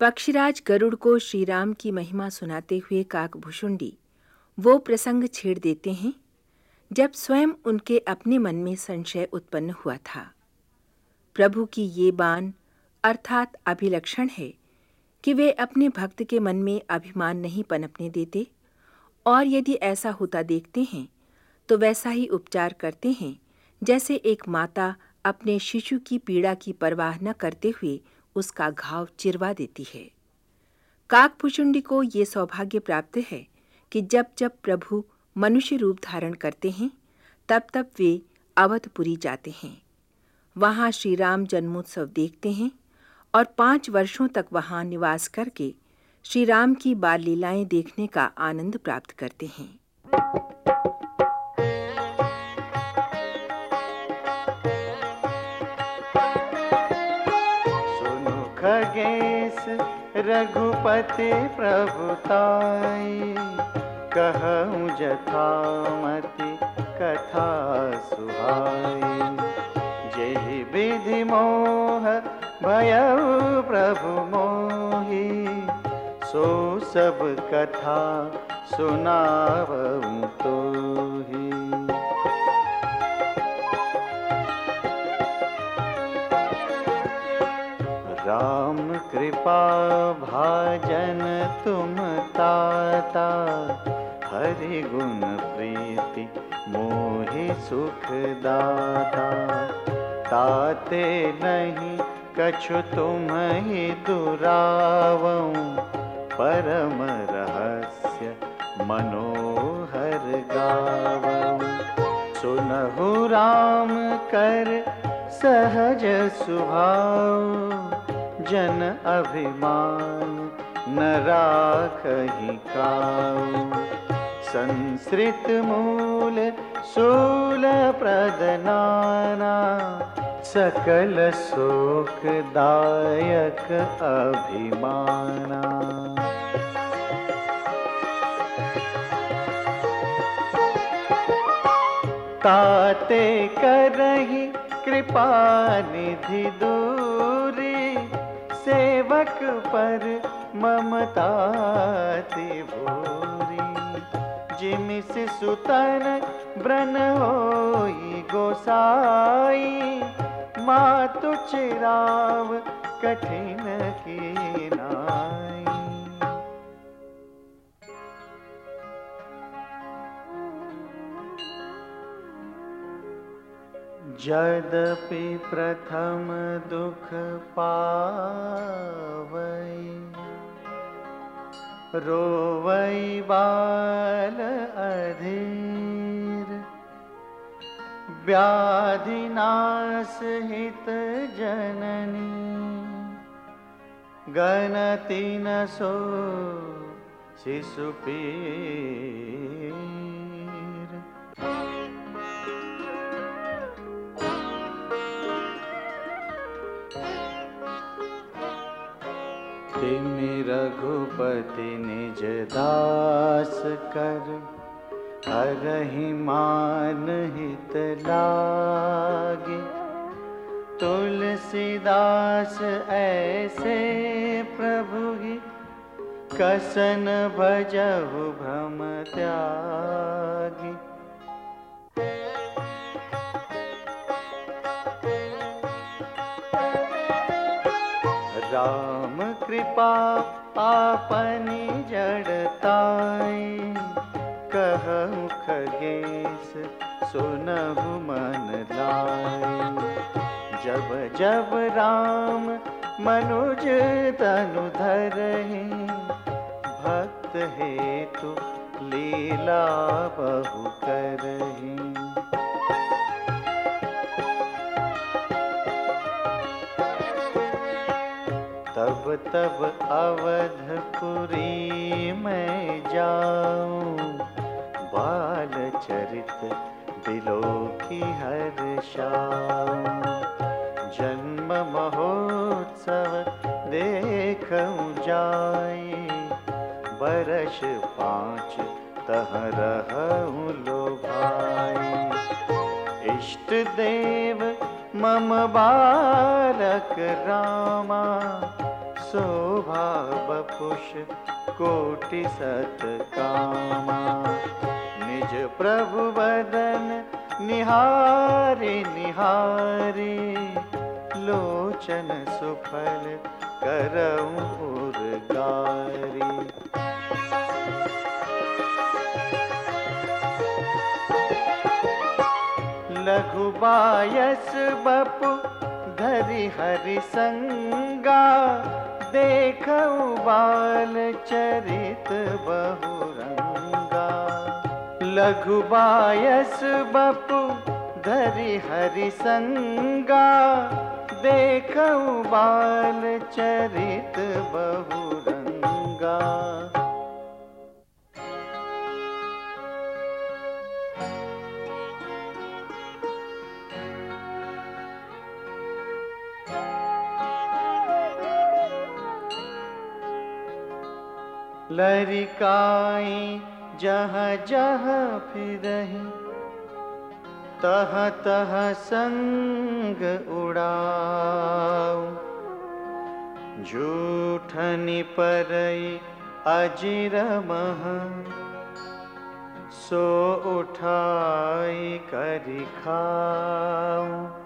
पक्षीराज गरुड़ को श्री राम की महिमा सुनाते हुए काकभूषुंडी, वो प्रसंग छेड़ देते हैं, जब स्वयं उनके अपने मन में संशय उत्पन्न हुआ था। प्रभु की ये बान अर्थात अभिलक्षण है कि वे अपने भक्त के मन में अभिमान नहीं पनपने देते और यदि ऐसा होता देखते हैं तो वैसा ही उपचार करते हैं, जैसे एक माता अपने शिशु की पीड़ा की परवाह न करते हुए उसका घाव चिरवा देती है। काकभुचुंडी को ये सौभाग्य प्राप्त है कि जब जब प्रभु मनुष्य रूप धारण करते हैं, तब तब वे अवधपुरी जाते हैं। वहाँ श्री राम जन्मोत्सव देखते हैं और पाँच वर्षों तक वहाँ निवास करके श्री राम की बाल लीलाएँ देखने का आनंद प्राप्त करते हैं। खगेश रघुपति प्रभुताई कहूँ जथामति कथा सुहाई। जय विधि मोह भय प्रभु मोही, सो सब कथा सुनाव तो कृपा भाजन तुम ताता। हरि गुण प्रीति मोहि सुख दाता ताते नहीं कछु तुम ही दुरावं। परम रहस्य मनोहर गावं। सुनहु राम कर सहज स्वभाव जन अभिमान न राखहि काऊ संस्कृत मूल सूल प्रदनाना सकल शोकदायक अभिमाना। ताते करही कृपा निधि दूरी सेवक पर ममता भूरी। जिमिस सुतन ब्रन होई गोसाई। मातु चिराव कठिन की यद्यपि प्रथम दुख पावै। रोवै बाल अधीर। व्याधिनाश हित जननी। गणति न सो शिशुपीर तिमि रघुपति निज दास कर, हरहि मान हित लागे। तुलसीदास ऐसे प्रभु कसन भजहु भ्रम त्यागी। राम कृपा आपनी जड़ताई कहूँ खगेश सुनहु मन लाई जब जब राम मनुज तनु धरहि, भक्त हेतु लीला बहु तब तब अवधपुरी में जाऊँ। बाल चरित दिलों की हर शाम। जन्म महोत्सव देखूँ जाए। बरस पाँच तह रहूँ लो भाई इष्ट देव मम बालक रामा। शोभा बपुष कोटि सत कामा निज प्रभु बदन निहारे निहारे, लोचन सुफल करऊं लघु बायस बपु धरि हरि संगा देख बाल चरित बहुरंगा। लघु बायस बपु धरि हरि संगा। देख बाल चरित बहुरंगा। लरिकाई जहाँ जहाँ फिरही, तह तह संग उड़ाऊ। झूठनी परई अजिर मह, सो उठाई करी खाऊ।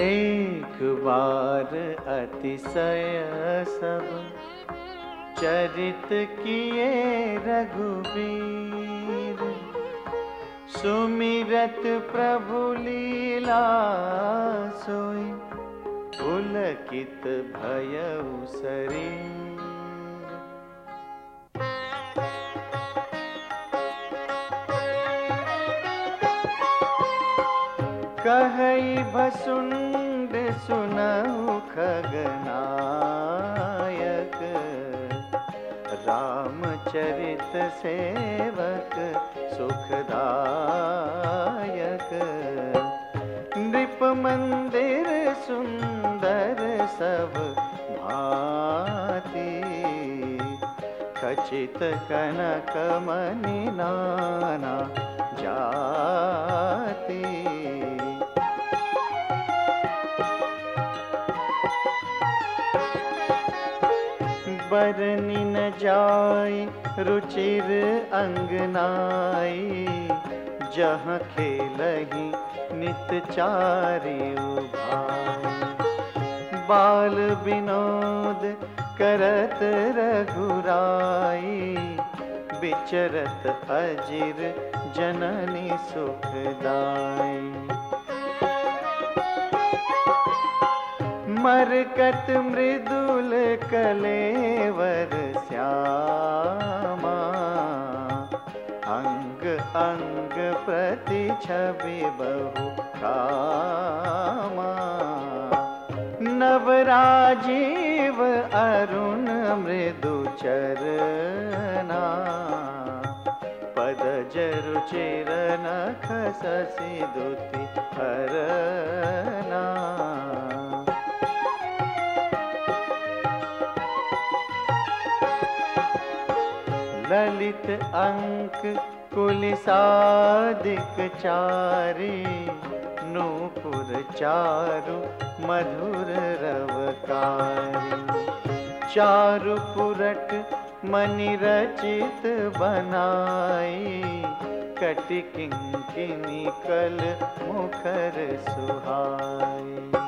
एक बार अतिशय सब चरित किए रघुबीर सुमिरत प्रभु लीला सोई, पुलकित भयउ शरीर कहई भसुंड सुनऊ खगनायक, रामचरित सेवक, सुखदायक। नृप मंदिर सुंदर सब भांति, खचित कनक मणि नाना जाति। बरनी न जाय रुचिर अंगनाई जहाँ खेलही नित चारी भाई बाल विनोद करत रघुराई विचरत अजिर जननी सुखदाई मरकत मृदुल कलेवर श्यामा। अंग अंग प्रति छवि बहु कामा। नवराजीव अरुण मृदु चरना पद जरु चिरन खससी दुति हरना। ललित अंक कुलिसादिक चारी, नूपुर चारु मधुर रवकारी। चारु पुरट मणि रचित बनाई, कटि कल मुखर सुहाई।